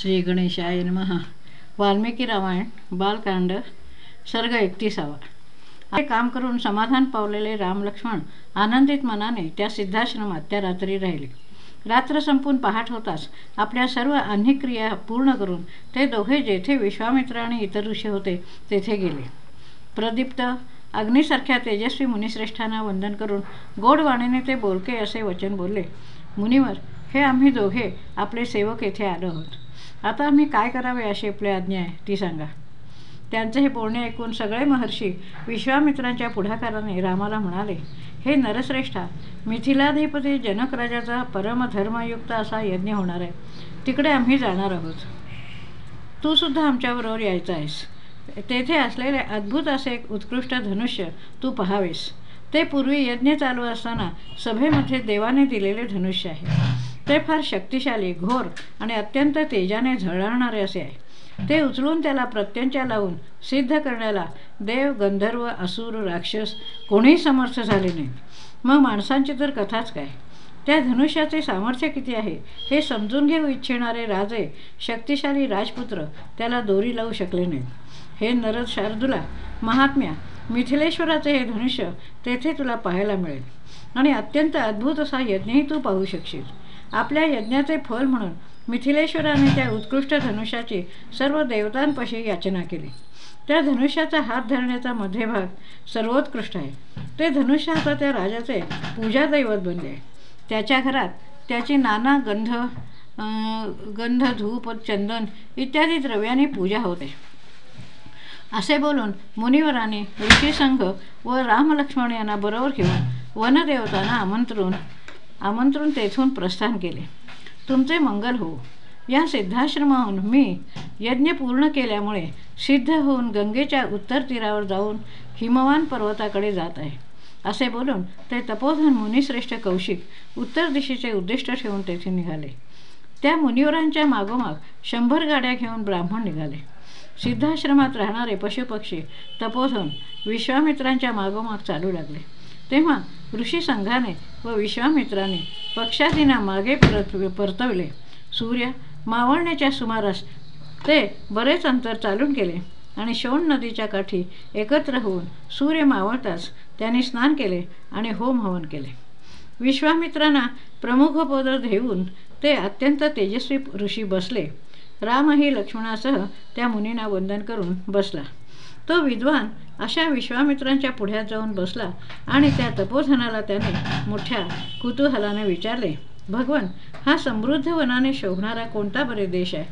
श्री गणेशाय महा वाल्मिकी रामायण बालकांड सर्ग एकतीसावा. हे काम करून समाधान पावलेले राम लक्ष्मण आनंदित मनाने त्या सिद्धाश्रमात त्या रात्री राहिले. रात्र संपून पहाट होताच आपल्या सर्व क्रिया पूर्ण करून ते दोघे जेथे विश्वामित्र आणि इतर ऋषी होते तेथे गेले. प्रदीप्त अग्नीसारख्या तेजस्वी मुनिश्रेष्ठांना वंदन करून गोडवाणीने ते बोलके असे वचन बोलले मुनिवर हे आम्ही दोघे आपले सेवक येथे आलो आहोत. आता आम्ही काय करावे अशी आपली आज्ञा आहे ती सांगा. त्यांचे हे बोलणे ऐकून सगळे महर्षी विश्वामित्रांच्या पुढाकाराने रामाला म्हणाले हे नरश्रेष्ठा मिथिलाधिपती जनक राजाचा परमधर्मयुक्त असा यज्ञ होणार आहे. तिकडे आम्ही जाणार आहोत. तू सुद्धा आमच्याबरोबर यायचा आहेस. तेथे असलेले अद्भुत असे एक उत्कृष्ट धनुष्य तू पहावेस. ते पूर्वी यज्ञ चालू असताना सभेमध्ये देवाने दिलेले धनुष्य आहे. ते फार शक्तिशाली घोर आणि अत्यंत तेजाने झळणारे असे आहे. ते उचलून त्याला प्रत्यंच्या लावून सिद्ध करण्याला देव गंधर्व असुर राक्षस कोणीही समर्थ झाले नाही मग माणसांची तर कथाच काय? त्या धनुष्याचे सामर्थ्य किती आहे हे समजून घेऊ इच्छिणारे राजे शक्तिशाली राजपुत्र त्याला दोरी लावू शकले नाहीत. हे नरद शार्दुला महात्म्या मिथिलेश्वराचे हे धनुष्य तेथे तुला पाहायला मिळेल आणि अत्यंत अद्भुत असा यज्ञही तू पाहू शकशील. आपल्या यज्ञाचे फल म्हणून मिथिलेश्वराने त्या उत्कृष्ट धनुष्याची सर्व देवतांपाशी याचना केली. त्या धनुष्याचा हात धरण्याचा मध्यभाग सर्वोत्कृष्ट आहे. ते धनुष्य आता त्या राजाचे पूजा दैवत बनले. आहे त्याच्या घरात त्याची नाना गंध गंध धूप चंदन इत्यादी द्रव्याने पूजा होते. असे बोलून मुनिवराने ऋषीसंघ व रामलक्ष्मण यांना बरोबर घेऊन वनदेवतांना आमंत्रून आमंत्रण तेथून प्रस्थान केले. तुमचे मंगल हो. या सिद्धाश्रमाहून मी यज्ञ पूर्ण केल्यामुळे सिद्ध होऊन गंगेच्या उत्तर तीरावर जाऊन हिमवान पर्वताकडे जात आहे. असे बोलून ते तपोधन मुनिश्रेष्ठ कौशिक उत्तर दिशेचे उद्दिष्ट ठेवून तेथे निघाले. त्या मुनिवरांच्या मागोमाग शंभर गाड्या घेऊन ब्राह्मण निघाले. सिद्धाश्रमात राहणारे पशुपक्षी तपोधन विश्वामित्रांच्या मागोमाग चालू लागले. तेव्हा ऋषी संघाने व विश्वामित्राने पक्षादींना मागे परत परतवले. सूर्य मावळण्याच्या सुमारास ते बरेच अंतर चालून गेले आणि शोण नदीच्या काठी एकत्र होऊन सूर्य मावळताच त्यांनी स्नान केले आणि होम हवन केले. विश्वामित्रांना प्रमुख पद देऊन ते अत्यंत तेजस्वी ऋषी बसले. रामही लक्ष्मणासह त्या मुनींना वंदन करून बसला. तो विद्वान अशा विश्वामित्रांच्या पुढ्यात जाऊन बसला आणि त्या तपोधनाला त्याने मोठ्या कुतूहलाने विचारले भगवान हा समृद्ध वनाने शोभणारा कोणता बरे देश आहे?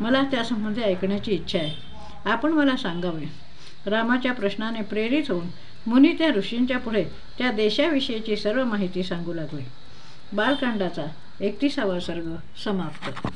मला त्यासंबंधी ऐकण्याची इच्छा आहे. आपण मला सांगावे. रामाच्या प्रश्नाने प्रेरित होऊन मुनी त्या ऋषींच्या पुढे त्या देशाविषयीची सर्व माहिती सांगू लागले. बालकांडाचा एकतीसावा सर्ग समाप्त.